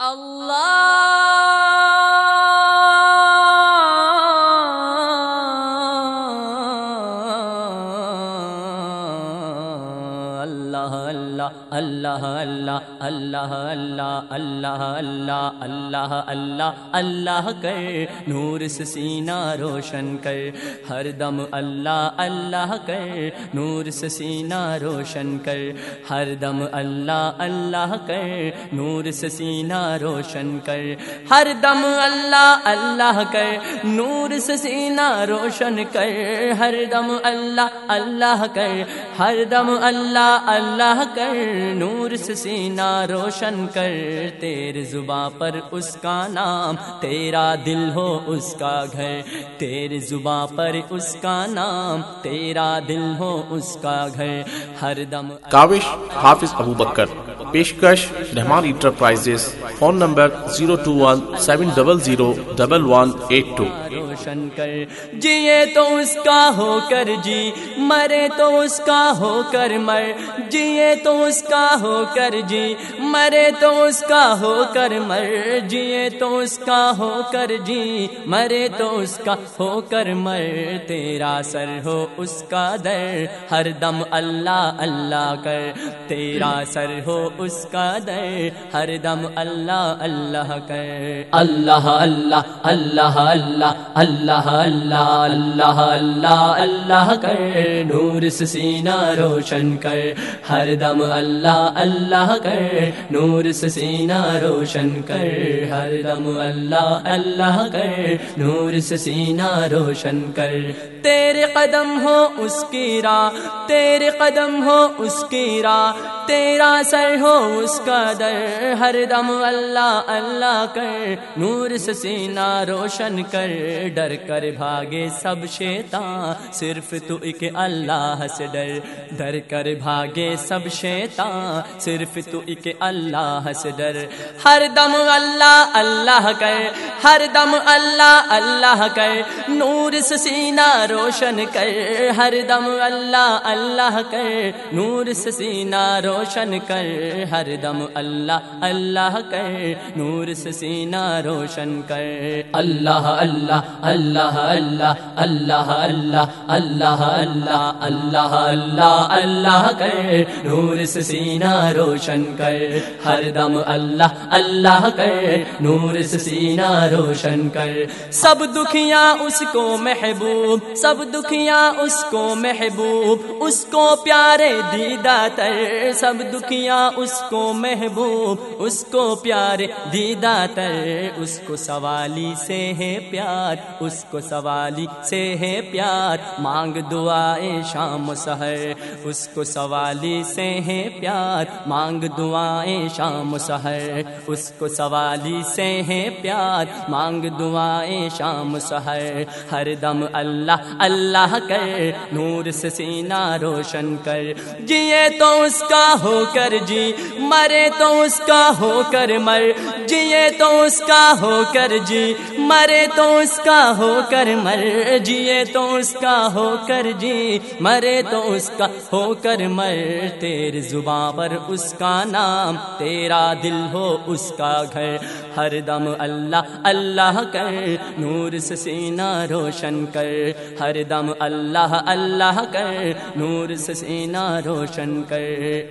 اللہ اللہ اللہ اللہ اللہ اللہ اللہ اللہ اللہ اللہ اللہ اللہ کر، نور سے سینہ روشن کر، ہر دم اللہ اللہ کر، نور سے سینہ روشن کر، ہر دم اللہ اللہ کر، نور سے سینہ روشن کر، ہر دم اللہ اللہ کر، نور سے سینہ روشن کر، ہر دم اللہ اللہ کر، ہر دم اللہ اللہ اللہ کر نور سے سینہ روشن کر تیرے زباں پر اس کا نام تیرا دل ہو اس کا گھر تیرے زباں پر اس کا نام تیرا دل ہو اس کا گھر ہر دم کاوش حافظ ابو بکر پیشکش Rehman enterprises phone number zero two one seven double zero double one eight two روشن کر۔ جیے تو اس کا ہو کر جی مرے تو اس کا ہو کر مر۔ جیے تو اس کا ہو کر جی مرے تو اس کا ہو کر مر۔ جیے تو اس کا ہو کر جی مرے تو اس کا ہو کر مر۔ تیرا سر ہو اس کا در، ہر دم اللہ اللہ کر۔ تیرا سر ہو اس کا در، ہر دم اللہ اللہ کر۔ اللہ اللہ اللہ اللہ اللہ اللہ اللہ اللہ اللہ اللہ کر، نور سے سینہ روشن کر، ہر دم اللہ اللہ کر، نور سے سینہ روشن کر، ہر دم اللہ اللہ کر، نور سے سینہ روشن کر، تیرے قدم ہو اس کی راہ، تیرے قدم ہو اس کی راہ، تیرا سر ہو اس کا در، ہر دم اللہ اللہ کر، نور سے سینہ روشن کر ڈر کر بھاگے سب شیطان، صرف تو ایک اللہ سے ڈر۔ ڈر کر بھاگے سب شیطان، صرف تو ایک اللہ سے ڈر۔ ہر دم اللہ اللہ کر۔ ہر دم اللہ اللہ کر۔ نور سے سینہ روشن کر۔ ہر دم اللہ اللہ کر۔ نور سے سینہ روشن کر۔ ہر دم اللہ اللہ کر۔ نور سے سینہ روشن کر۔ اللہ اللہ اللہ اللہ اللہ اللہ اللہ اللہ اللہ اللہ اللہ کر، نور سے سینہ روشن کر، ہر دم اللہ اللہ کر، نور سے سینہ روشن کر، سب دکھیاں اس کو محبوب، سب دکھیاں اس کو محبوب، اس کو پیارے دیدہ تر، سب دکھیاں اس کو محبوب، اس کو پیارے دیدہ تر، اس کو سوالی سے ہے پیار اس کو سوالی سے ہے پیار، مانگ دعائے شام سحر۔ اس کو سوالی سے ہے پیار، مانگ دعائیں شام سحر۔ اس کو سوالی سے ہے پیار، مانگ دعائیں شام سحر۔ ہر دم اللہ اللہ کر۔ نور سے سینہ روشن کر۔ جیے تو اس کا ہو کر جی مرے تو اس کا ہو کر مر۔ جیے تو اس کا ہو کر جی مرے تو اس کا ہو کر مر جیے تو اس کا ہو کر جی مرے تو اس کا ہو کر مر۔ تیرے زباں پر اس کا نام، تیرا دل ہو اس کا گھر۔ ہر دم اللہ اللہ کر۔ نور سے سینہ روشن کر۔ ہر دم اللہ اللہ کر۔ نور سے سینہ روشن کر۔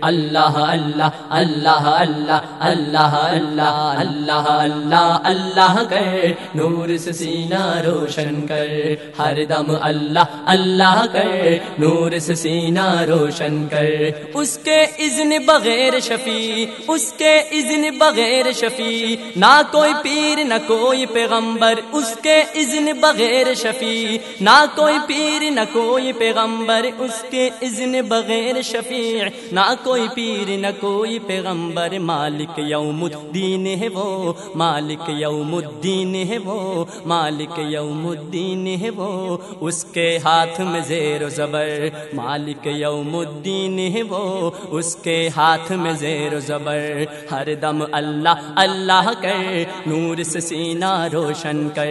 اللہ اللہ اللہ اللہ اللہ اللہ اللہ اللہ اللہ کر۔ نور سے سینہ روشن کر، ہر دم اللہ اللہ کر، نور سے سینہ روشن کر۔ اس کے اذن بغیر شفیع، اس کے اذن بغیر شفیع۔ نہ کوئی پیر، نہ کوئی پیغمبر، اس کے اذن بغیر شفیع۔ نہ کوئی پیر، نہ کوئی پیغمبر، اس کے اذن بغیر شفیع۔ نہ کوئی پیر، نہ کوئی پیغمبر۔ مالک یوم الدین ہے وہ، مالک یوم الدین ہے وہ، مالک یوم الدین ہے وہ، اس کے ہاتھ میں زیر و زبر۔ مالک یوم الدین ہے وہ، اس کے ہاتھ میں زیر و زبر۔ ہر دم اللہ اللہ کر۔ نور سے سینہ روشن کر۔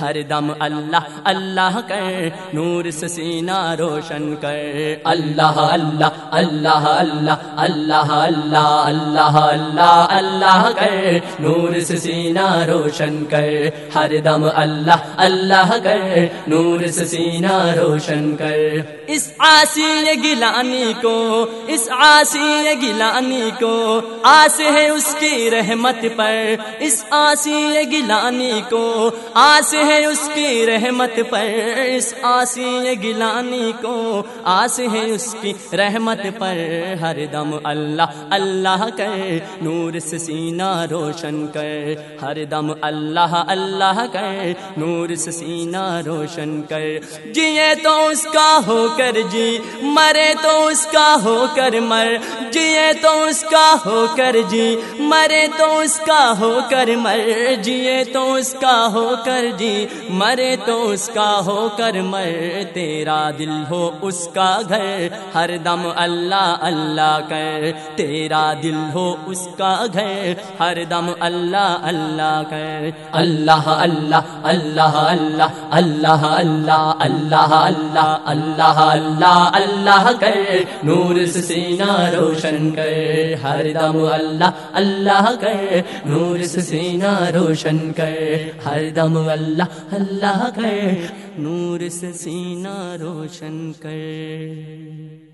ہر دم اللہ اللہ کر۔ نور سے سینہ روشن کر۔ اللہ اللہ اللہ اللہ اللہ اللہ اللہ اللہ اللہ کر۔ نور سے سینہ روشن کر۔ ہر دم اللہ اللہ کر، نور سے سینہ روشن کر۔ اس آسی گلانی کو، اس آسی گلانی کو، آس ہے اس کی رحمت پر۔ اس آسی گلانی کو، آس ہے اس کی رحمت پر۔ اس آسی گلانی کو، آس ہے اس کی رحمت پر۔ ہر دم اللہ اللہ کر، نور سے سینہ روشن کر۔ ہر دم اللہ اللہ کر، نور نور سے سینہ روشن کر۔ جیے تو اس کا ہو کر جی مرے تو اس کا ہو کر مر۔ جیے تو اس کا ہو کر جی مرے تو اس کا ہو کر مر۔ جیے تو اس کا ہو کر جی مرے تو اس کا ہو کر مر۔ تیرا دل ہو اس کا گھر، ہر دم اللہ اللہ کر۔ تیرا دل ہو اس کا گھر، ہر دم اللہ اللہ کر۔ اللہ اللہ اللہ اللہ اللہ اللہ اللہ اللہ اللہ اللہ اللہ کر، نور سے سینہ روشن کر، ہر دم اللہ اللہ کر، نور سے سینہ روشن کر، ہر دم اللہ اللہ کر، نور سے سینہ روشن کر۔